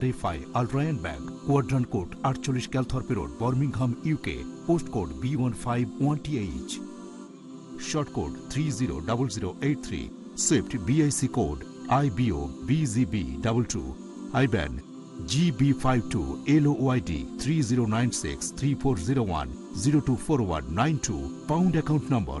রেফাই Al Rayan bank quadrant code আটচল্লিশ Calthorpe road Birmingham UK post code B one five one T H short code three zero double zero eight three swift BIC code I BO BGB double two IBAN GB five two L YD three zero nine six three four zero one zero two four one nine two pound account number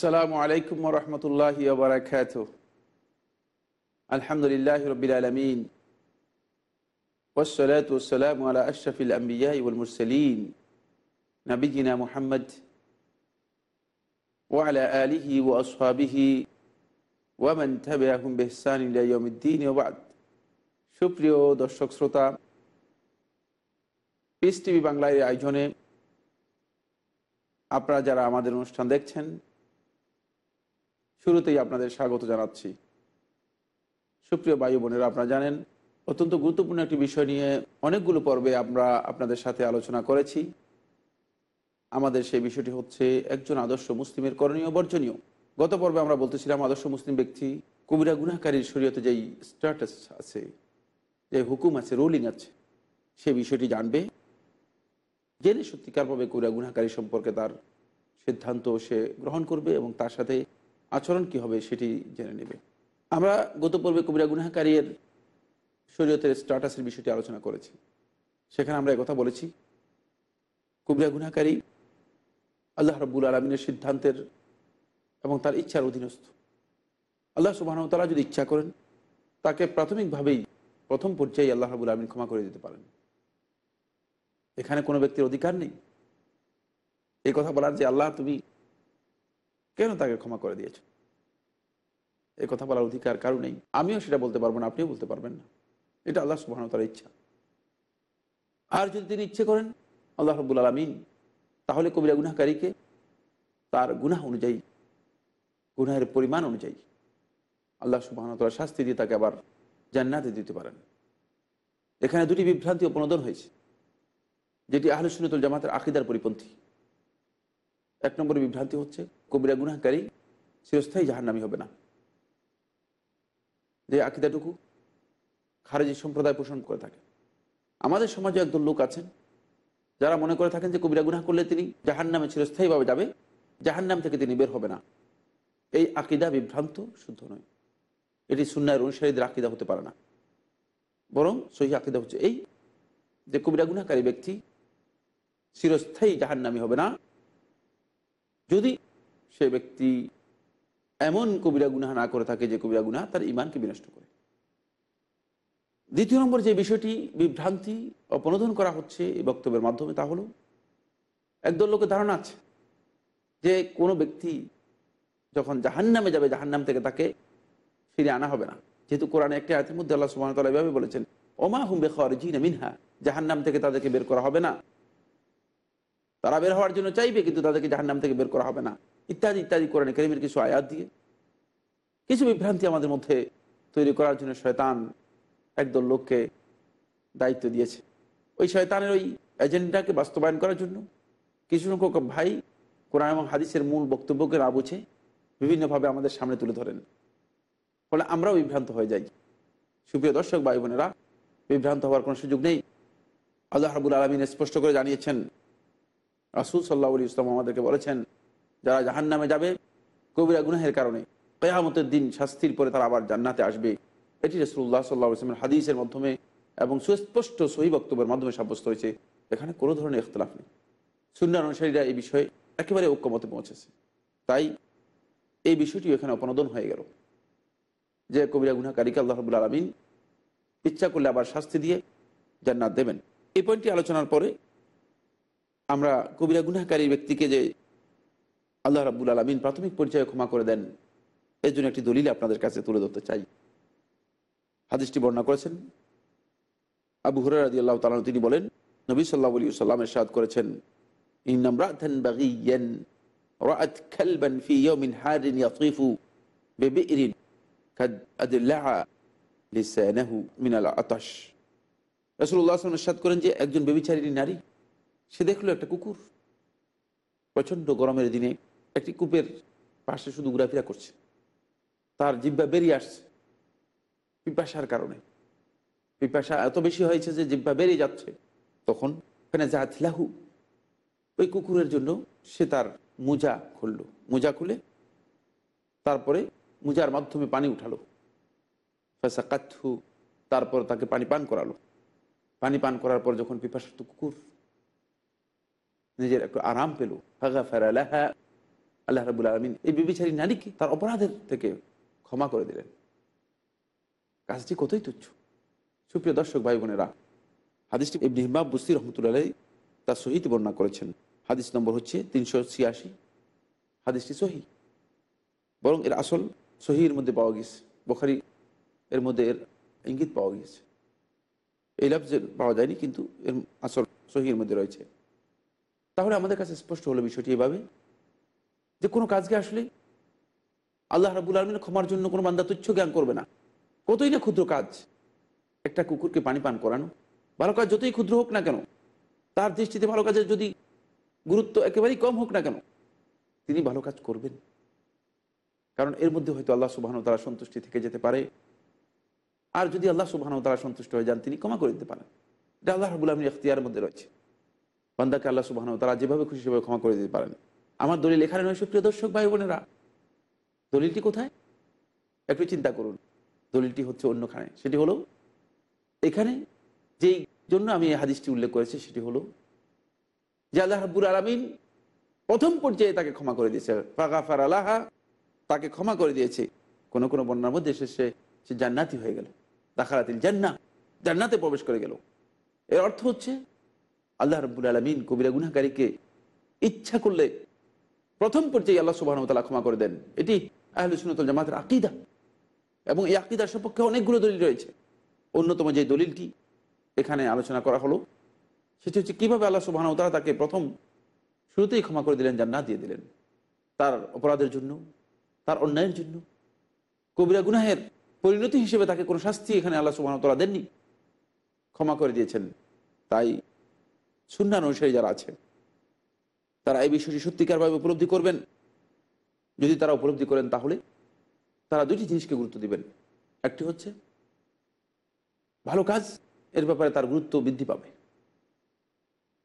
আসসালামু আলাইকুম রহমতুল্লাহ বারাকাত আলহামদুলিল্লাহ রবিল আলমিন ওসলাতাম আলা আশরফিল আম্বিয়াউল মুরসলিন নবীজিনা মুহাম্মদ ওয়ালা আলিহি ও আসহাবিহি ওয়ামান থাবিআহুম বিহসান বেহসান ইয়াউমিদ্দিন ওয়া বাদ সুপ্রিয় দর্শক শ্রোতা পিস টিভি বাংলায় আয়োজনে আপনারা যারা আমাদের অনুষ্ঠান দেখছেন শুরুতেই আপনাদের স্বাগত জানাচ্ছি। সুপ্রিয় বায়ু বোনেরা, আপনারা জানেন, অত্যন্ত গুরুত্বপূর্ণ একটি বিষয় নিয়ে অনেকগুলো পর্বে আমরা আপনাদের সাথে আলোচনা করেছি। আমাদের সেই বিষয়টি হচ্ছে, একজন আদর্শ মুসলিমের করণীয় বর্জনীয়। গত পর্বে আমরা বলতেছিলাম, আদর্শ মুসলিম ব্যক্তি কবিরা গুনাহকারীর শরীয়তে যেই স্ট্যাটাস আছে, যে হুকুম আছে রুলিং আছে, সে বিষয়টি জানবে। জেনে সত্যিকারভাবে কবিরা গুনাহকারী সম্পর্কে তার সিদ্ধান্ত সে গ্রহণ করবে এবং তার সাথে আচরণ কি হবে সেটি জেনে নেবে। আমরা গত পর্বে কবিরা গুনাহকারীর শরীয়তের স্ট্যাটাসের বিষয়টি আলোচনা করেছি। সেখানে আমরা একথা বলেছি, কবিরা গুনাহকারী আল্লাহ রব্বুল আলমিনের সিদ্ধান্তের এবং তার ইচ্ছার অধীনস্থ। আল্লাহ সুবাহতালা যদি ইচ্ছা করেন, তাকে প্রাথমিকভাবেই প্রথম পর্যায়ে আল্লাহ রবুল আলমিন ক্ষমা করে দিতে পারেন। এখানে কোনো ব্যক্তির অধিকার নেই। এই কথা বলার যে আল্লাহ তুমি কেন তাকে ক্ষমা করে দিয়েছ? এই কথা বলার অধিকার কারও নেই। আমিও সেটা বলতে পারব না, আপনিও বলতে পারবেন না। এটা আল্লাহ সুবাহ তার ইচ্ছা। আর যদি তিনি ইচ্ছে করেন, আল্লাহ রব্বুল আলমিন, তাহলে কবিরা গুনাহকারীকে তার গুনাহ অনুযায়ী, গুনাহের পরিমাণ অনুযায়ী আল্লাহ সুবাহ তালা শাস্তি দিয়ে তাকে আবার জান্নাতে দিতে পারেন। এখানে দুটি বিভ্রান্তি অপনোদন হয়েছে। যেটি আহলে সুনতুল জামাতের আকিদার পরিপন্থী। এক নম্বরে বিভ্রান্তি হচ্ছে, কবিরা গুনাহকারী চিরস্থায়ী জাহান্নামি হবে না। যে আকিদাটুকু খারেজি সম্প্রদায় পোষণ করে থাকে। আমাদের সমাজে একদল লোক আছেন, যারা মনে করে থাকেন যে কবিরা গুনাহ করলে তিনি জাহান্নামে চিরস্থায়ীভাবে যাবে, জাহান্নাম থেকে তিনি বের হবে না। এই আকিদা বিভ্রান্ত, শুদ্ধ নয়। এটি সুন্নায়ের অনুসারীদের আকিদা হতে পারে না। বরং সহি আকিদা হচ্ছে এই যে কবিরা গুনাহকারী ব্যক্তি চিরস্থায়ী জাহান্নামি হবে না। যদি সে ব্যক্তি এমন কবিরা গুনাহ না করে থাকে যে কবিরা গুনাহ তার ইমানকে বিনষ্ট করে। দ্বিতীয় নম্বর যে বিষয়টি বিভ্রান্তি অপনোদন করা হচ্ছে এই বক্তব্যের মাধ্যমে তা হলো, একদল লোকের ধারণা আছে যে কোনো ব্যক্তি যখন জাহান্নামে যাবে, জাহান্নাম থেকে তাকে ফিরে আনা হবে না। যেহেতু কোরআনে একটি আয়তের মধ্যে আল্লাহ সুবাহ তালা এভাবে বলেছেন, ওমা হুম বেখর জি মিনহা জাহান্নাম থেকে তাদেরকে বের করা হবে না। তারা বের হওয়ার জন্য চাইবে, কিন্তু তাদেরকে জাহান্নাম থেকে বের করা হবে না। ইত্যাদি ইত্যাদি কোরআনে করিমের কিছু আয়াত দিয়ে। কিছু বিভ্রান্তি আমাদের মধ্যে তৈরি করার জন্য শয়তান একদল লোককে দায়িত্ব দিয়েছে। ওই শয়তানের ওই এজেন্ডাকে বাস্তবায়ন করার জন্য কিছু সংখ্যক ভাই কোরআন এবং হাদিসের মূল বক্তব্যকে না বুঝে বিভিন্নভাবে আমাদের সামনে তুলে ধরেন। ফলে আমরাও বিভ্রান্ত হয়ে যাই। সুপ্রিয় দর্শক, ভাই বোনেরা, বিভ্রান্ত হওয়ার কোনো সুযোগ নেই। আল্লাহ রাবুল আলমিন স্পষ্ট করে জানিয়েছেন রাসুল সাল্লাহ আলী ইসলাম আমাদেরকে বলেছেন, যারা জাহান নামে যাবে, কবিরা গুনাহের কারণে। কেয়ামতের দিন শাস্তির পরে তারা আবার জান্নাতে আসবে। এটি রসুল্লাহ সাল্লাহ ইসলামের হাদিসের মাধ্যমে এবং সুস্পষ্ট সহি বক্তব্যের মাধ্যমে সাব্যস্ত হয়েছে। এখানে কোনো ধরনের ইখতলাফ নেই। শূন্য অনুসারীরা এই বিষয়ে একেবারে ঐক্যমতে পৌঁছেছে। তাই এই বিষয়টি এখানে অপনোদন হয়ে গেল। যে কবিরা গুনাকারীকে আল্লাহ রবুল আলমিন ইচ্ছা করলে আবার শাস্তি দিয়ে জান্নাত দেবেন। এই পয়েন্টটি আলোচনার পরে আমরা কবিরা গুনাকারী ব্যক্তিকে যে আল্লাহ রাবুল আলমিন প্রাথমিক পর্যায়ে ক্ষমা করে দেন, এর জন্য একটি দলিল আপনাদের কাছে তুলে ধরতে চাই। হাদিসটি বর্ণনা করেছেন আবু হুরার আদি আল্লাহ তালন তিনি বলেন, নবী সাল্লাহ আলী সাল্লাম এরশাদ করেছেন ইয়াউমিন হারিন আতাশ। করেন যে, একজন বেবিচারিণী নারী সে দেখল একটা কুকুর। প্রচণ্ড গরমের দিনে একটি কূপের পাশে শুধু ঘোরাফেরা করছে। তার জিব্বা বেরিয়ে আসছে পিপাসার কারণে। পিপাসা এত বেশি হয়েছে যে জিব্বা বেরিয়ে যাচ্ছে। তখন ওখানে জাথলাহু ওই কুকুরের জন্য সে তার মোজা খুললো। মোজা খুলে তারপরে মোজার মাধ্যমে পানি উঠালো। ফাঁসাকাথু তারপর তাকে পানি পান করালো। পানি পান করার পর যখন পিপাসার্থ কুকুর নিজের একটু আরাম পেল। ফাগা ফেরালাহা আল্লাহ রাবুল আলমিন এই বিবিচারী নারীকে তার অপরাধের থেকে ক্ষমা করে দিলেন। কাজটি কতই তুচ্ছ। সুপ্রিয় দর্শক, ভাই বোনেরা, হাদিসটি ইবনে হিমাব বুস্তি রহমতুল্লাহ তার সহিত বর্ণনা করেছেন। হাদিস নম্বর হচ্ছে তিনশো ছিয়াশি। হাদিসটি সহি বরং এর আসল সহির মধ্যে পাওয়া গেছে বখারি এর মধ্যে এর ইঙ্গিত পাওয়া গিয়েছে। এই লফজে পাওয়া যায়নি, কিন্তু এর আসল সহির মধ্যে রয়েছে। তাহলে আমাদের কাছে স্পষ্ট হলো বিষয়টি এভাবে, যে কোনো কাজকে আসলে আল্লাহ রাবুল আলমিনের ক্ষমার জন্য কোনো বান্দা তুচ্ছ জ্ঞান করবে না। কতই না ক্ষুদ্র কাজ, একটা কুকুরকে পানি পান করানো, ভালো কাজ যতই ক্ষুদ্র হোক না কেন, তার দৃষ্টিতে ভালো কাজের যদি গুরুত্ব একেবারেই কম হোক না কেন, তিনি ভালো কাজ করবেন। কারণ এর মধ্যে হয়তো আল্লাহ সুবাহন তারা সন্তুষ্টি থেকে যেতে পারে, আর যদি আল্লাহ সুবাহন তারা সন্তুষ্ট হয়ে যান, তিনি ক্ষমা করে দিতে পারেন। এটা আল্লাহ রাবুল আলমীর এখতিয়ার মধ্যে রয়েছে। বান্দাকে আল্লাহ সুবাহন তারা যেভাবে খুশি সেভাবে ক্ষমা করে দিতে পারেন। আমার দলিল এখানে নয়, সুপ্রিয় দর্শক, ভাই বোনেরা। দলিলটি কোথায়? একটু চিন্তা করুন। দলিলটি হচ্ছে অন্যখানে। সেটি হলো, এখানে যেই জন্য আমি এই হাদিসটি উল্লেখ করেছি, সেটি হলো যে আল্লাহ রাব্বুল আলমিন প্রথম পর্যায়ে তাকে ক্ষমা করে দিয়েছে। ফাগাফার আলাহা তাকে ক্ষমা করে দিয়েছে। কোন কোনো বন্যার মধ্যে শেষে সে জান্নাতি হয়ে গেল। দাখালাতিল জান্না জান্নাতে প্রবেশ করে গেল। এর অর্থ হচ্ছে আল্লাহ রব্বুল আলমিন কবিরা গুনাকারীকে ইচ্ছা করলে প্রথম পর্যায়ে আল্লাহ সুবাহ তালা ক্ষমা করে দেন। এটি আহলে সুনতল জামাতের আকিদা। এবং এই আকিদার সপক্ষে অনেকগুলো দলিল রয়েছে। অন্যতম যে দলিলটি এখানে আলোচনা করা হলো, সেটি হচ্ছে কীভাবে আল্লাহ সুবাহ তালা তাকে প্রথম শুরুতেই ক্ষমা করে দিলেন, জান্নাত দিয়ে দিলেন। তার অপরাধের জন্য, তার অন্যায়ের জন্য। কবিরা গুনাহের পরিণতি হিসেবে তাকে কোনো শাস্তি এখানে আল্লাহ সুবাহ তালা দেননি। ক্ষমা করে দিয়েছেন। তাই সুন্নান অনুসারী যারা আছে, তারা এই বিষয়টি সত্যিকারভাবে উপলব্ধি করবেন। যদি তারা উপলব্ধি করেন, তাহলে তারা দুটি জিনিসকে গুরুত্ব দিবেন। একটি হচ্ছে, ভালো কাজ, এর ব্যাপারে তার গুরুত্ব বৃদ্ধি পাবে।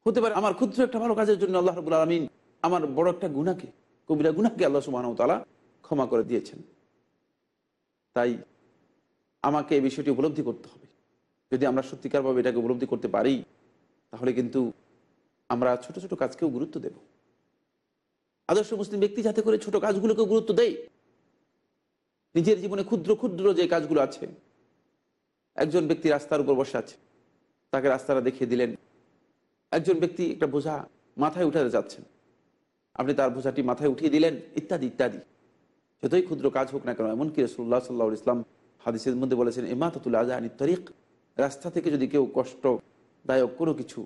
হতে পারে আমার ক্ষুদ্র একটা ভালো কাজের জন্য আল্লাহ রবুল আলমিন আমার বড় একটা গুণাকে কবিরা গুণাকে আল্লাহ সুবাহ তালা ক্ষমা করে দিয়েছেন। তাই আমাকে এই বিষয়টি উপলব্ধি করতে হবে। যদি আমরা সত্যিকারভাবে এটাকে উপলব্ধি করতে পারি তাহলে কিন্তু আমরা ছোট ছোট কাজকেও গুরুত্ব দেব। আদর্শ মুসলিম ব্যক্তি যাতে করে ছোট কাজগুলোকে গুরুত্ব দেয়। নিজের জীবনে ক্ষুদ্র ক্ষুদ্র যে কাজগুলো আছে, একজন ব্যক্তি রাস্তার উপর বসে আছে, তাকে রাস্তাটা দেখিয়ে দিলেন। একজন ব্যক্তি একটা বোঝা মাথায় উঠাতে যাচ্ছেন। আপনি তার বোঝাটি মাথায় উঠিয়ে দিলেন, ইত্যাদি ইত্যাদি। যতই ক্ষুদ্র কাজ হোক না কেন, এমনকি রসুল্লাহ সাল্লাহ ইসলাম হাদিসের মধ্যে বলেছেন এমাতুল্লাহ আজাহানি তরিক রাস্তা থেকে যদি কেউ কষ্টদায়ক কোনো কিছু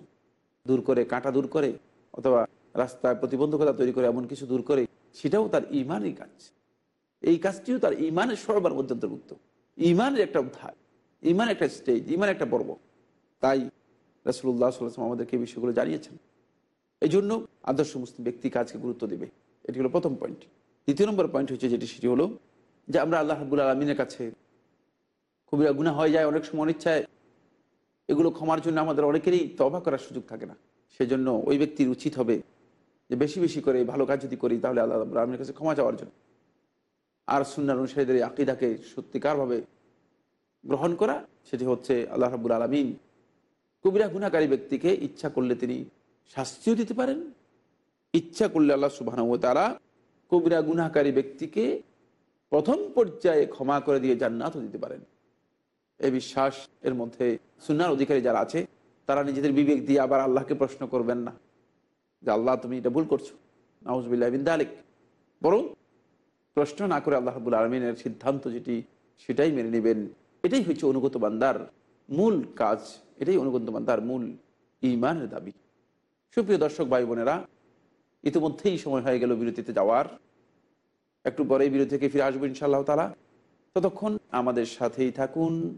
দূর করে, কাঁটা দূর করে, অথবা রাস্তায় প্রতিবন্ধকতা তৈরি করে, এমন কিছু দূর করে, সেটাও তার ইমানই কাজ। এই কাজটিও তার ইমানের সর্বার মধ্যে অন্তর্ভুক্ত ইমানের একটা অধ্যায় ইমান একটা স্টেজ ইমান একটা পর্ব। তাই রাসুল্লাহ সাল্লাম আমাদেরকে এই বিষয়গুলো জানিয়েছেন। এই জন্য আদর্শ মুসলিম ব্যক্তি কাজকে গুরুত্ব দেবে। এটি হলো প্রথম পয়েন্ট দ্বিতীয় নম্বর পয়েন্ট হচ্ছে যেটি, সেটি হলো যে আমরা আল্লাহ রাবুল আলমিনের কাছে খুবই গুণা হয়ে যায়, অনেক সময় অনিচ্ছায় এগুলো ক্ষমার জন্য আমাদের অনেকেরই তবা করার সুযোগ থাকে না। সেজন্য ওই ব্যক্তির উচিত হবে যে বেশি বেশি করে ভালো কাজ যদি করি তাহলে আল্লাহ আলমীর কাছে ক্ষমা চাওয়ার জন্য। আর সুন্নার অনুসারীদের এই আকিদাকে সত্যিকারভাবে গ্রহণ করা, সেটি হচ্ছে আল্লাহ রাবুল আলমিন কবিরা গুণাকারী ব্যক্তিকে ইচ্ছা করলে তিনি শাস্তিও দিতে পারেন। ইচ্ছা করলে আল্লাহ সুবাহ তারা কবিরা গুনাহকারী ব্যক্তিকে প্রথম পর্যায়ে ক্ষমা করে দিয়ে জান্নাতও দিতে পারেন। এই বিশ্বাস এর মধ্যে সুনার অধিকারী যারা আছে, তারা নিজেদের বিবেক দিয়ে আবার আল্লাহকে প্রশ্ন করবেন না। যে আল্লাহ, তুমি এটা ভুল করছ। নাউজবিল্লাহ বিন দালিক। বরং প্রশ্ন না করে আল্লাহ রাবুল আলমিনের সিদ্ধান্ত যেটি, সেটাই মেনে নেবেন। এটাই হচ্ছে অনুগত বান্দার মূল কাজ। এটাই অনুগত বান্দার মূল ইমানের দাবি। সুপ্রিয় দর্শক, ভাই বোনেরা, ইতিমধ্যেই সময় হয়ে গেল বিরতিতে যাওয়ার। একটু পরে এই বিরতি থেকে ফিরে আসব ইনশাআল্লাহ তালা ততক্ষণ আমাদের সাথেই থাকুন।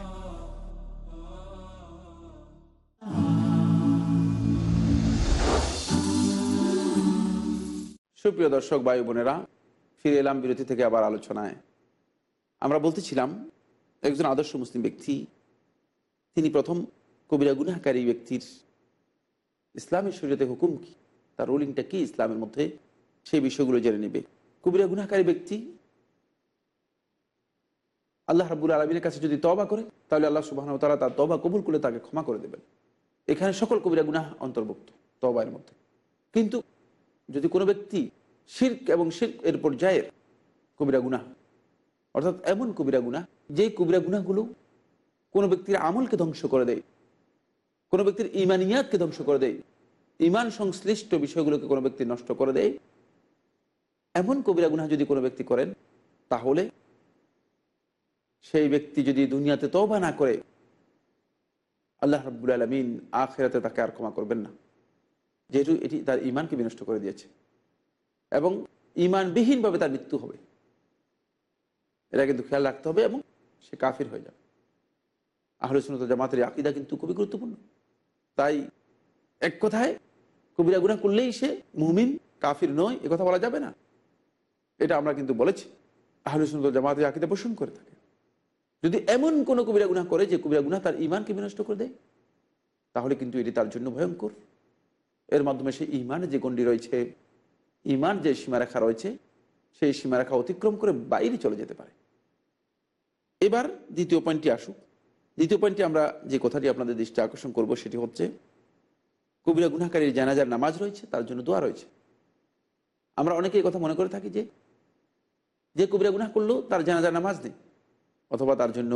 সুপ্রিয় দর্শক বায়ু বোনেরা, ফিরে এলাম বিরতি থেকে আবার আলোচনায়। আমরা বলতেছিলাম, একজন আদর্শ মুসলিম ব্যক্তি, তিনি প্রথম কবিরা গুনাহকারী ব্যক্তির ইসলামের শরীয়তে হুকুম কি? তার রুলিংটা কি ইসলামের মধ্যে? সেই বিষয়গুলো জেনে নেবে। কবিরা গুনাহকারী ব্যক্তি, আল্লাহ রাবুল আলমীর কাছে যদি তবা করে, তাহলে আল্লাহ সুবাহ তারা তার তবা কবুল করে তাকে ক্ষমা করে দেবেন। এখানে সকল কবিরা গুনাহ অন্তর্ভুক্ত তবার মধ্যে। কিন্তু যদি কোনো ব্যক্তি শির্ক এবং শির্ক এর পর্যায়ের কবিরা গুনাহ, অর্থাৎ এমন কবিরা গুনাহ যে কবিরা গুনাহগুলো কোনো ব্যক্তির আমলকে ধ্বংস করে দেয়, কোনো ব্যক্তির ইমানিয়াতকে ধ্বংস করে দেয় ইমান সংশ্লিষ্ট বিষয়গুলোকে কোনো ব্যক্তি নষ্ট করে দেয়, এমন কবিরা গুনাহ যদি কোনো ব্যক্তি করেন, তাহলে সেই ব্যক্তি যদি দুনিয়াতে তওবা না করে, আল্লাহ রাব্বুল আলমিন আখেরাতে তাকে আর ক্ষমা করবেন না। যেহেতু এটি তার ইমানকে বিনষ্ট করে দিয়েছে। এবং ইমানবিহীনভাবে তার মৃত্যু হবে। এটা কিন্তু খেয়াল রাখতে হবে এবং সে কাফির হয়ে যাবে। আহলে সুনত জামাতের আকিদা কিন্তু খুবই গুরুত্বপূর্ণ। তাই এক কথায় কবিরা গুণা করলেই সে মুমিন, কাফির নয়, এ কথা বলা যাবে না। এটা আমরা কিন্তু বলেছি। আহলে সুনত জামাতের আকিদা পোষণ করে থাকে। যদি এমন কোনো কবিরা গুণা করে যে কবিরা গুণা তার ইমানকে বিনষ্ট করে দেয়, তাহলে কিন্তু এটি তার জন্য ভয়ঙ্কর। এর মাধ্যমে সে ইমানে যে গণ্ডি রয়েছে ইমান যে সীমারেখা রয়েছে, সেই সীমারেখা অতিক্রম করে বাইরে চলে যেতে পারে। এবার দ্বিতীয় পয়েন্টটি আসুক। দ্বিতীয় পয়েন্টটি আমরা যে কথাটি আপনাদের দৃষ্টি আকর্ষণ করব সেটি হচ্ছে, কবিরা গুনাকারীর জানাজার নামাজ রয়েছে, তার জন্য দোয়া রয়েছে। আমরা অনেকে কথা মনে করে থাকি যে যে কবিরা গুনাহ করল, তার জানাজার নামাজ নেই, অথবা তার জন্য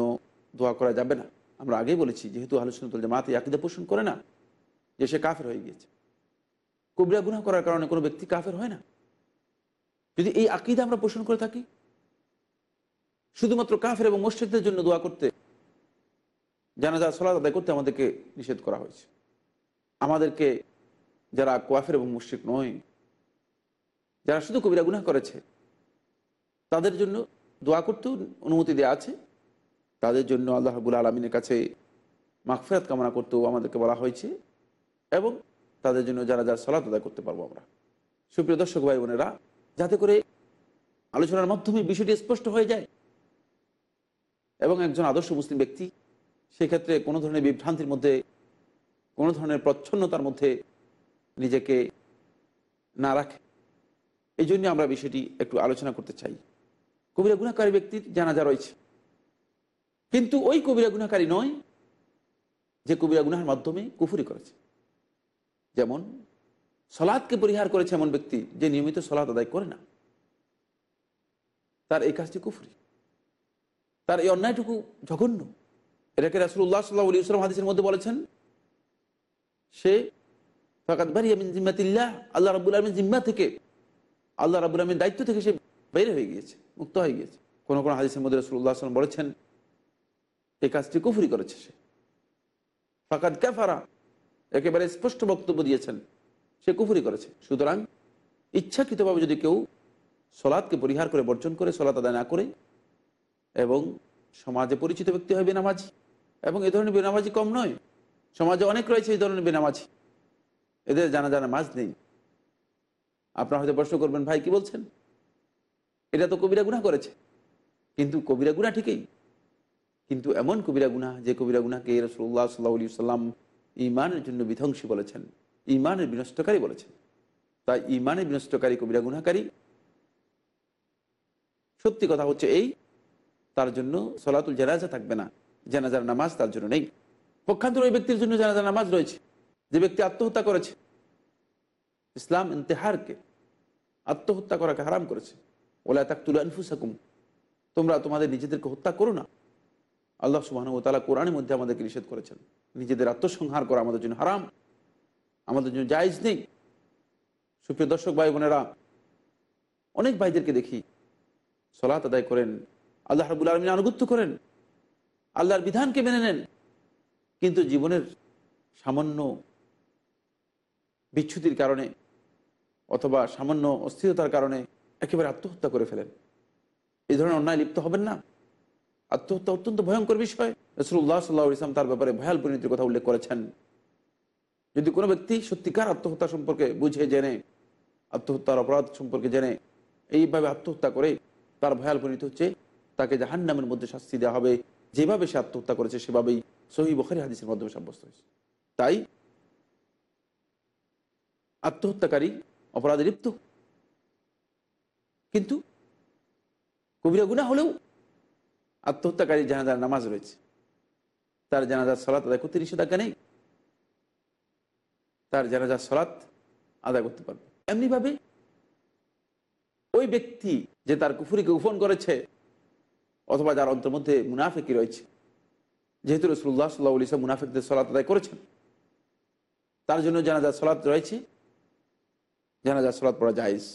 দোয়া করা যাবে না। আমরা আগেই বলেছি, যেহেতু আলোচনাতুল জামাত আকিদা পোষণ করে না, যে সে কাফের হয়ে গিয়েছে। কবিরা গুনাহ করার কারণে কোনো ব্যক্তি কাফের হয় না? যদি এই আকিদা আমরা পোষণ করে থাকি, শুধুমাত্র কাফের এবং মসজিদদের জন্য দোয়া করতে, জানাজা সলাদ আদায় করতে আমাদেরকে নিষেধ করা হয়েছে। আমাদেরকে যারা কোয়াফের এবং মুশ্রিক নয়, যারা শুধু কবিরা গুনাহ করেছে, তাদের জন্য দোয়া করতেও অনুমতি দেওয়া আছে। তাদের জন্য আল্লাহ রাবুল আলমিনের কাছে মাগফেরাত কামনা করতেও আমাদেরকে বলা হয়েছে এবং তাদের জন্য যারা যারা সলাত আদায় করতে পারব আমরা। সুপ্রিয় দর্শক ভাই বোনেরা, যাতে করে আলোচনার মাধ্যমে বিষয়টি স্পষ্ট হয়ে যায় এবং একজন আদর্শ মুসলিম ব্যক্তি সেক্ষেত্রে কোনো ধরনের বিভ্রান্তির মধ্যে, কোনো ধরনের প্রচ্ছন্নতার মধ্যে নিজেকে না রাখে। এই জন্য আমরা বিষয়টি একটু আলোচনা করতে চাই। কবিরা গুণাকারী ব্যক্তির জানাজা রয়েছে। কিন্তু ওই কবিরা গুণাকারী নয় যে কবিরা গুনার মাধ্যমে কুফুরি করেছে। যেমন সলাদকে পরিহার করেছে এমন ব্যক্তি যে নিয়মিত সলাদ আদায় করে না। তার এই কাজটি কুফুরি। তার এই অন্যায়টুকু জঘন্য। এটাকে রাসুল্লাহ সাল্লাহ আলী ইসলাম হাদিসের মধ্যে বলেছেন, সে ফাকাত বারি আমিন জিম্মাতিল্লাহ, আল্লাহ রাবুল আলমিন জিম্মা থেকে, আল্লাহ রাবুল আলমিন দায়িত্ব থেকে সে বাইরে হয়ে গিয়েছে, মুক্ত হয়ে গিয়েছে। কোনো কোনো হাদিসের মধ্যে রসুল্লাহ আসলাম বলেছেন, এই কাজটি কুফুরি করেছে সে। ফাকাত ক্যাফারা একেবারে স্পষ্ট বক্তব্য দিয়েছেন। সে কুফুরি করেছে। সুতরাং ইচ্ছাকৃতভাবে যদি কেউ সলাদকে পরিহার করে, বর্জন করে সলাত আদায় না করে এবং সমাজে পরিচিত ব্যক্তি হয় বেনামাজি, এবং এ ধরনের বেনামাজি কম নয়, সমাজে অনেক রয়েছে এই ধরনের বেনামাজি, এদের জানা জানা মাছ নেই। আপনারা হয়তো প্রশ্ন করবেন, ভাই, কি বলছেন? এটা তো কবিরা গুণা করেছে। কিন্তু কবিরা গুণা ঠিকই। কিন্তু এমন কবিরা গুণা যে কবিরা গুণাকে রসুল্লাহ সাল্লাহ সাল্লাম ইমানের জন্য বিধ্বংসী বলেছেন, ইমানের বিনষ্টকারী বলেছেন। তাই ইমানের বিনষ্টকারী কবিরা গুণাকারী সত্যি কথা হচ্ছে এই, তার জন্য সলাতুল জানাজা থাকবে না। জানাজার নামাজ তার জন্য নেই। পক্ষান্তর ওই ব্যক্তির জন্য জানাজার নামাজ রয়েছে। যে ব্যক্তি আত্মহত্যা করেছে। ইসলাম ইন্তেহারকে আত্মহত্যা করাকে হারাম করেছে। ওলা তাকতুল আনফুসাকুম। তোমরা তোমাদের নিজেদেরকে হত্যা করো না। আল্লাহ সুবাহ ও তালা কোরআনের মধ্যে আমাদেরকে নিষেধ করেছেন। নিজেদের আত্মসংহার করা আমাদের জন্য হারাম, আমাদের জন্য জায়জ নেই। সুপ্রিয় দর্শক ভাই বোনেরা অনেক ভাইদেরকে দেখি সলাত আদায় করেন, আল্লাহ রাবুল আলমিন আনুগত্য করেন, আল্লাহর বিধানকে মেনে নেন, কিন্তু জীবনের সামান্য বিচ্ছুতির কারণে অথবা সামান্য অস্থিরতার কারণে একেবারে আত্মহত্যা করে ফেলেন। এই ধরনের অন্যায় লিপ্ত হবেন না। আত্মহত্যা অত্যন্ত ভয়ঙ্কর বিষয়। রসুল্লাহ সাল্লাহ ইসলাম তার ব্যাপারে ভয়াল পরিণতির কথা উল্লেখ করেছেন। যদি কোনো ব্যক্তি সত্যিকার আত্মহত্যা সম্পর্কে বুঝে, জেনে, আত্মহত্যার অপরাধ সম্পর্কে জেনে, এইভাবে আত্মহত্যা করে তার ভয়াল পরিণতি হচ্ছে তাকে জাহান্নামের মধ্যে শাস্তি দেওয়া হবে। যেভাবে সে আত্মহত্যা করেছে সেভাবেই সহি বখারি হাদিসের মাধ্যমে সাব্যস্ত হয়েছে। তাই আত্মহত্যাকারী অপরাধে লিপ্ত। কিন্তু কবিরা গুণা হলেও আত্মহত্যাকারী জানাজার নামাজ রয়েছে। তার জানাজার সলাৎ আদায় করতে নিষেধাজ্ঞা নেই। তার জানাজার সলাৎ আদায় করতে পারবে। এমনিভাবে ওই ব্যক্তি যে তার কুফুরিকে গোপন করেছে অথবা যার অন্তর মধ্যে মুনাফেকি রয়েছে, যেহেতু রসুল্লাহ সাল্লাহ ইসলাম মুনাফিকদের সলাৎ আদায় করেছেন, তার জন্য জানাজার সলাৎ রয়েছে। জানাজার সলাৎ পড়া জায়জ।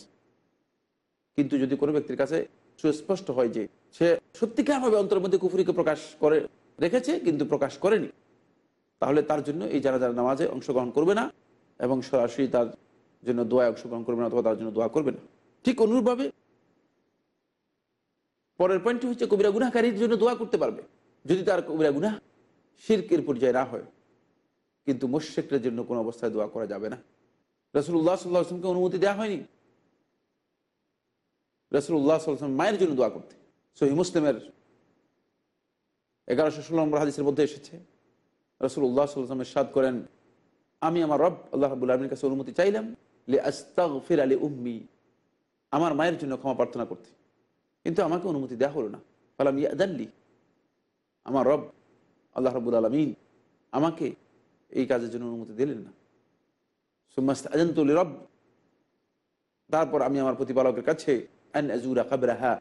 কিন্তু যদি কোনো ব্যক্তির কাছে সুস্পষ্ট হয় যে সে সত্যিকারভাবে অন্তরের মধ্যে কুফুরিকে প্রকাশ করে, রেখেছে, কিন্তু প্রকাশ করেনি। তাহলে তার জন্য এই যারা যারা নামাজে অংশগ্রহণ করবে না, এবং সরাসরি তার জন্য দোয়ায় অংশগ্রহণ করবে না, অথবা তার জন্য দোয়া করবে না, ঠিক অনুরূপভাবে পরের পয়েন্টটি হচ্ছে কবিরা গুনাকারীর জন্য দোয়া করতে পারবে। যদি তার কবিরা গুনাহ শির্কের পর্যায়ে না হয়, কিন্তু মোশেকদের জন্য কোনো অবস্থায় দোয়া করা যাবে না। রসুল্লাহ সাল্লাহ আসলামকে অনুমতি দেওয়া হয়নি। রসুল্লাহ সাল্লাম মায়ের জন্য দোয়া করতে। সহি মুসলিমের এগারোশো ষোলো নম্বর হাদিসের মধ্যে এসেছে রসুল্লাহ সাল্লামের সাদ করেন, আমি আমার রব, আল্লাহ রাবুল আলমীর কাছে অনুমতি চাইলাম লে আস্তাগ ফির আলী উম্মি আমার মায়ের জন্য ক্ষমা প্রার্থনা করতে। কিন্তু আমাকে অনুমতি দেওয়া হলো না। ফালাম ইয়াদাল্লি আমার রব, আল্লাহ রবুল আলমিন আমাকে এই কাজের জন্য অনুমতি দিলেন না। সুম্মাস্ত আজন্তলি রব, তারপর আমি আমার প্রতিপালকের কাছে, আন আজুরা কাবরাহা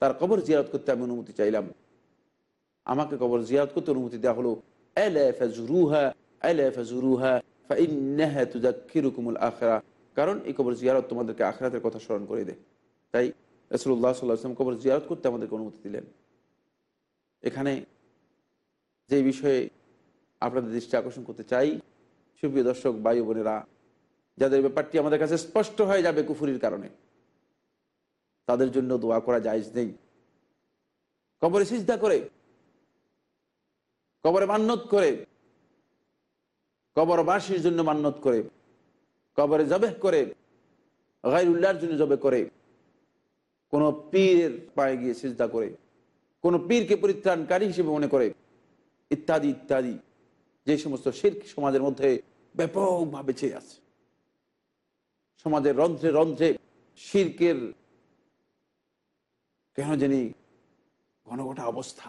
তার কবর জিয়ারত করতে আমি অনুমতি চাইলাম। আমাকে কবর জিয়ারত করতে অনুমতি দেওয়া হলো আখিরা। কারণ এই কবর জিয়ারত তোমাদেরকে আখিরাতের কথা স্মরণ করে দেয়। তাই আলাইহি ওয়াসাল্লাম কবর জিয়ারত করতে আমাদেরকে অনুমতি দিলেন। এখানে যে বিষয়ে আপনাদের দৃষ্টি আকর্ষণ করতে চাই, সুপ্রিয় দর্শক বায়ু বোনেরা, যাদের ব্যাপারটি আমাদের কাছে স্পষ্ট হয়ে যাবে কুফুরির কারণে তাদের জন্য দোয়া করা জায়জ নেই। কবরে সিজদা করে, কবরে মান্যত করে, কবরবাসীর জন্য মান্যত করে, কবরে জবেহ করে গাইরুল্লাহর জন্য জবে করে, কোনো পীরের পায়ে গিয়ে সিজদা করে, কোনো পীরকে পরিত্রাণকারী হিসেবে মনে করে, ইত্যাদি ইত্যাদি। যে সমস্ত শির্ক সমাজের মধ্যে ব্যাপকভাবে চেয়ে আছে। সমাজের রন্ধ্রে রন্ধ্রে শির্কের কেন জানি ঘনঘটা অবস্থা।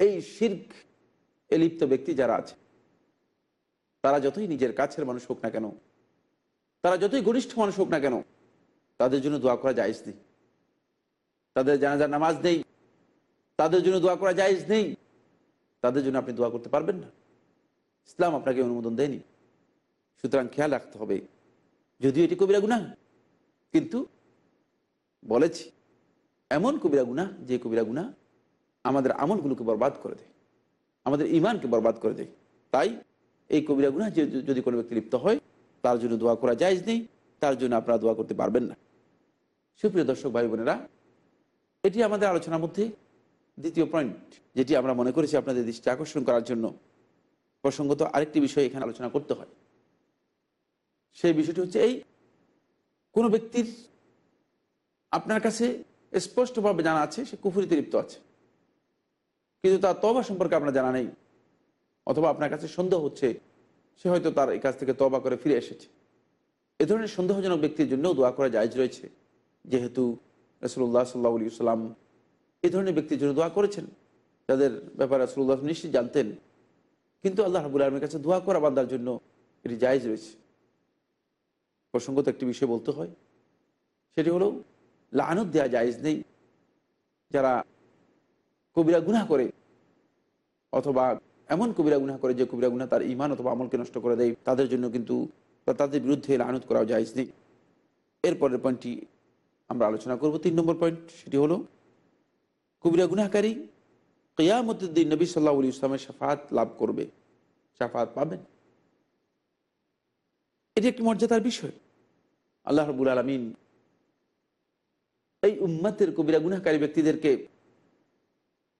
এই শির্ক এ লিপ্ত ব্যক্তি যারা আছে, তারা যতই নিজের কাছের মানুষ হোক না কেন, তারা যতই ঘনিষ্ঠ মানুষ হোক না কেন, তাদের জন্য দোয়া করা জায়জ নেই। তাদের জানাজার নামাজ নেই, তাদের জন্য দোয়া করা জায়জ নেই, তাদের জন্য আপনি দোয়া করতে পারবেন না। ইসলাম আপনাকে অনুমোদন দেয়নি। সুতরাং খেয়াল রাখতে হবে, যদিও এটি কবিরা গুণা কিন্তু বলেছি এমন কবিরা গুণা যে কবিরা গুণা আমাদের আমলগুলোকে বরবাদ করে দেয়, আমাদের ইমানকে বরবাদ করে দেয়। তাই এই কবিরা গুণা যদি কোনো ব্যক্তি লিপ্ত হয়, তার জন্য দোয়া করা জায়জ নেই, তার জন্য আপনারা দোয়া করতে পারবেন না। সুপ্রিয় দর্শক, ভাই বোনেরা, এটি আমাদের আলোচনার মধ্যে দ্বিতীয় পয়েন্ট, যেটি আমরা মনে করেছি আপনাদের দৃষ্টি আকর্ষণ করার জন্য। প্রসঙ্গত আরেকটি বিষয় এখানে আলোচনা করতে হয়। সেই বিষয়টি হচ্ছে এই, কোনো ব্যক্তির আপনার কাছে স্পষ্টভাবে জানা আছে, সে কুফুরিতে লিপ্ত আছে। কিন্তু তার তবা সম্পর্কে আপনার জানা নেই। অথবা আপনার কাছে সন্দেহ হচ্ছে, সে হয়তো তার এই কাছ থেকে তবা করে ফিরে এসেছে। এ ধরনের সন্দেহজনক ব্যক্তির জন্যও দোয়া করা জায়জ রয়েছে। যেহেতু রসুল্লাহ সাল্লাহ আলী সাল্লাম এই ধরনের ব্যক্তির জন্য দোয়া করেছেন। তাদের ব্যাপারে রসুল্লাহ নিশ্চিত জানতেন। কিন্তু আল্লাহ রাবুল আলমের কাছে দোয়া করা বান্দার জন্য এটি জায়জ রয়েছে। প্রসঙ্গত একটি বিষয় বলতে হয়। সেটি হলো লানত দেওয়া জায়জ নেই। যারা কবিরা গুনাহ করে, অথবা এমন কবিরা গুনাহ করে যে কবিরা গুনাহ তার ইমান অথবা আমলকে নষ্ট করে দেয়, তাদের জন্য কিন্তু তাদের বিরুদ্ধে লানত করাও জায়জ নেই। এরপরের পয়েন্টটি আমরা আলোচনা করব। তিন নম্বর পয়েন্ট সেটি হলো, কবিরা গুনাহকারী কেয়ামতুদ্দিন নবী সাল্লাহ আলী ইসলামের সাফাত লাভ করবে। সাফাত পাবেন। এটি একটি মর্যাদার বিষয়। আল্লাহ রবুল আলমিন এই উম্মাতের কবিরা, গুনাহকারী ব্যক্তিদেরকে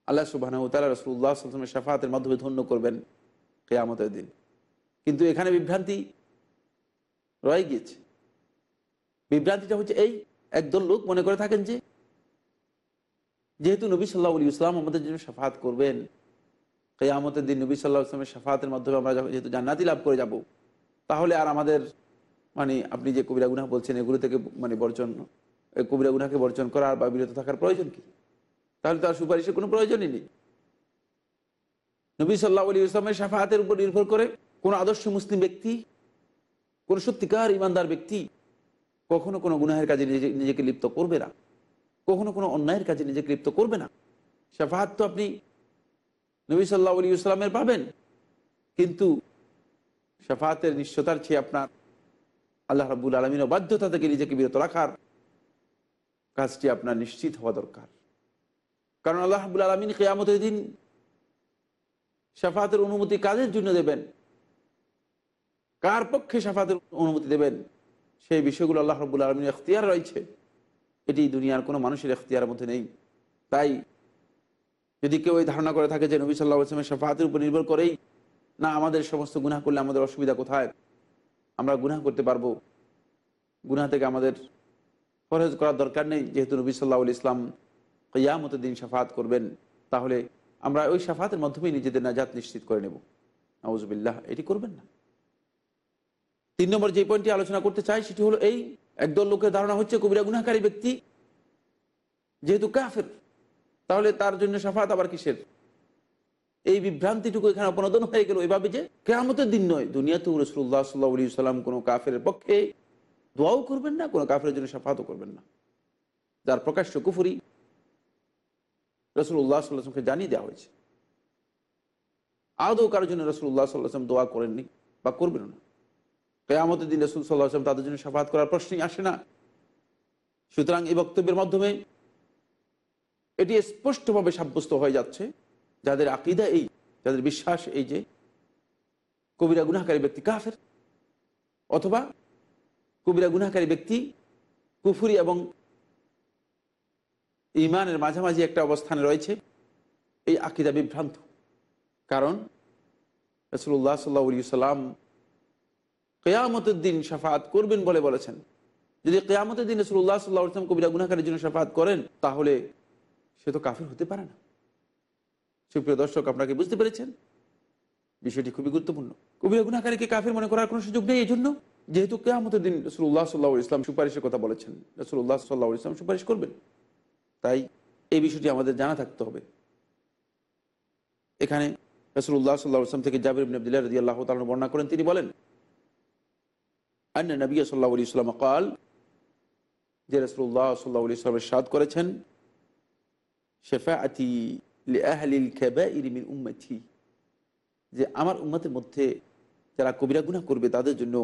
আল্লাহ সুবাহ তালা রসুল্লাহ সাল্লামের সাফাতের মাধ্যমে ধন্য করবেন কেয়ামতের দিন। কিন্তু এখানে বিভ্রান্তি রয়ে গিয়েছে। বিভ্রান্তিটা হচ্ছে এই, একদল লোক মনে করে থাকেন যে, যেহেতু নবী সাল্লাহ আলী ইসলাম আমাদের জন্য সাফাত করবেন, কেয়ামতের দিন নবী সাল্লাহ ইসলামের সাফাতের মাধ্যমে আমরা যেহেতু জান্নাতি লাভ করে যাব, তাহলে আর আমাদের মানে আপনি যে কবিরা, গুনাহ বলছেন, এগুলো থেকে মানে বর্জন কবিরা গুনাকে বর্জন করার বা বিরত থাকার প্রয়োজন কি? তাহলে তার সুপারিশের কোনো প্রয়োজনই নেই। নবী সাল্লাহ আলী ইসলামের সাফাহাতের উপর নির্ভর করে কোনো আদর্শ মুসলিম ব্যক্তি, কোন সত্যিকার ইমানদার ব্যক্তি কখনো কোনো গুনাহের কাজে নিজেকে লিপ্ত করবে না। কখনো কোনো অন্যায়ের কাজে নিজেকে লিপ্ত করবে না। সাফাহাত তো আপনি নবী সাল্লাহ আলী ইসলামের পাবেন। কিন্তু সাফাহাতের নিশ্চয়তার চেয়ে আপনার আল্লাহ রাবুল আলমিনের বাধ্যতা থেকে নিজেকে বিরত রাখার কাজটি আপনার নিশ্চিত হওয়া দরকার। কারণ আল্লাহ রাবুল আলমিন কেয়ামতের দিন সাফাতের অনুমতি কাজের জন্য দেবেন? কার পক্ষে সাফাতের অনুমতি দেবেন? সেই বিষয়গুলো আল্লাহ রবুল আলমিনের এখতিয়ার রয়েছে। এটি দুনিয়ার কোনো মানুষের এখতিয়ারের মধ্যে নেই। তাই যদি কেউ এই ধারণা করে থাকে যে নবী সাল্লাহ আসলামের সাফাতের উপর নির্ভর করেই না আমাদের সমস্ত গুনাহ করলে আমাদের অসুবিধা কোথায়? আমরা গুনাহ করতে পারব। গুনাহ থেকে আমাদের ফরজ করার দরকার নেই। যেহেতু নবী সাল্লাহ ইসলাম কেয়ামতের দিন সাফাত করবেন, তাহলে আমরা ওই সাফাতের মাধ্যমেই নিজেদের নাজাত নিশ্চিত করে নেব। নওয়াজবিল্লাহ এটি করবেন না। তিন নম্বর যে পয়েন্টটি আলোচনা করতে চাই, সেটি হলো এই, একদল লোকের ধারণা হচ্ছে কবিরা গুনাহকারী ব্যক্তি যেহেতু কাফের, তাহলে তার জন্য সাফাত আবার কিসের? এই বিভ্রান্তিটুকু এখানে অপনোদন হয়ে গেল। এভাবে যে কেয়ামতের দিন নয়, দুনিয়াতেও রসুল্লাহ সাল্লাহ সাল্লাম কোনো কাফের পক্ষে দোয়াও করবেন না, কোনো কাফের জন্য সাফাতও করবেন না। যার প্রকাশ্য কুফুরি রসুল্লাহ সাল্লাহামকে জানিয়ে দেওয়া হয়েছে। আদৌ কারোর জন্য রসুল্লাহ সাল্লাহাম দোয়া করেননি বা করবেন না। কেয়ামতের দিন রসুল সাল্লাহ আসলাম তাদের জন্য সাফাত করার প্রশ্নই আসে না। সুতরাং এই বক্তব্যের মাধ্যমে এটি স্পষ্টভাবে সাব্যস্ত হয়ে যাচ্ছে, যাদের আকিদা এই, যাদের বিশ্বাস এই যে কবিরা গুনাহকারী ব্যক্তি কাফের অথবা কবিরা গুনাকারী ব্যক্তি কুফুরি এবং ইমানের মাঝামাঝি একটা অবস্থানে রয়েছে। এই আকিদা বিভ্রান্ত। কারণ রসুল্লাহ সাল্লাহ সাল্লাম কেয়ামতের দিন সাফাত করবেন বলে বলেছেন। যদি কেয়ামতের দিন রসুল্লাহ সাল্লাহ ইসলাম কবিরা গুনাহকারীর জন্য সাফাত করেন, তাহলে সে তো কাফির হতে পারে না। সুপ্রিয় দর্শক আপনাকে বুঝতে পেরেছেন? বিষয়টি খুবই গুরুত্বপূর্ণ। কবিরা গুনাকারীকে কাফের মনে করার কোনো সুযোগ নেই এই জন্য যেহেতু কেয়ামতের দিন রসুল্লাহ সাল্লাহ ইসলাম সুপারিশের কথা বলেছেন রসুল্লাহ সাল্লাহ ইসলাম সুপারিশ করবেন। তাই এই বিষয়টি আমাদের জানা থাকতে হবে। এখানে রসুল্লাহ সাল্লাহ ইসলাম থেকে জাবির আবদুল্লাহ রদি আল্লাহ তালন বর্ণনা করেন, তিনি বলেন, আন্না নবী সাল্লাহ ইসলাম কাল, যে রসুল্লাহ সাল্লাহ ইসলামের সাদ করেছেন উম্মতি, যে আমার উম্মতের মধ্যে যারা কবিরা গুনাহ করবে তাদের জন্য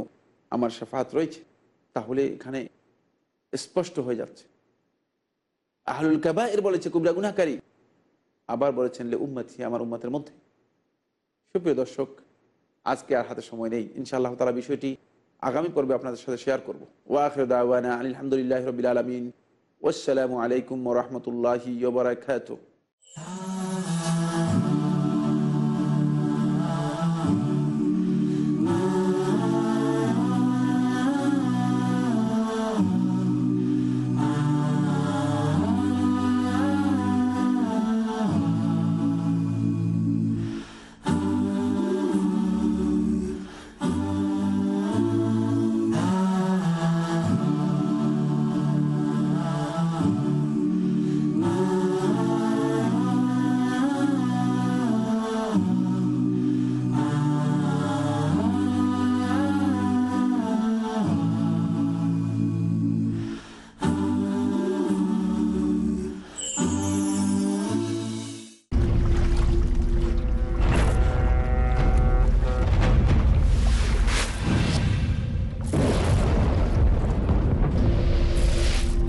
আমার শেফাত রয়েছে, তাহলে এখানে স্পষ্ট হয়ে যাচ্ছে। আহলুল কাবা এর বলেছে, কবিরা গুনাহকারী। আবার বলেছেন, লে উম্মতি, আমার উম্মতের মধ্যে। সুপ্রিয় দর্শক, আজকে আর হাতে সময় নেই। ইনশাআল্লাহ তালা বিষয়টি আগামী পর্বে আপনাদের সাথে শেয়ার করব। ওয়াখির দাওয়ানা আলহামদুলিল্লাহ রবিল আলমিন। ওসালামু আলাইকুম রহমতুল্লাহি বারাকাতুহ।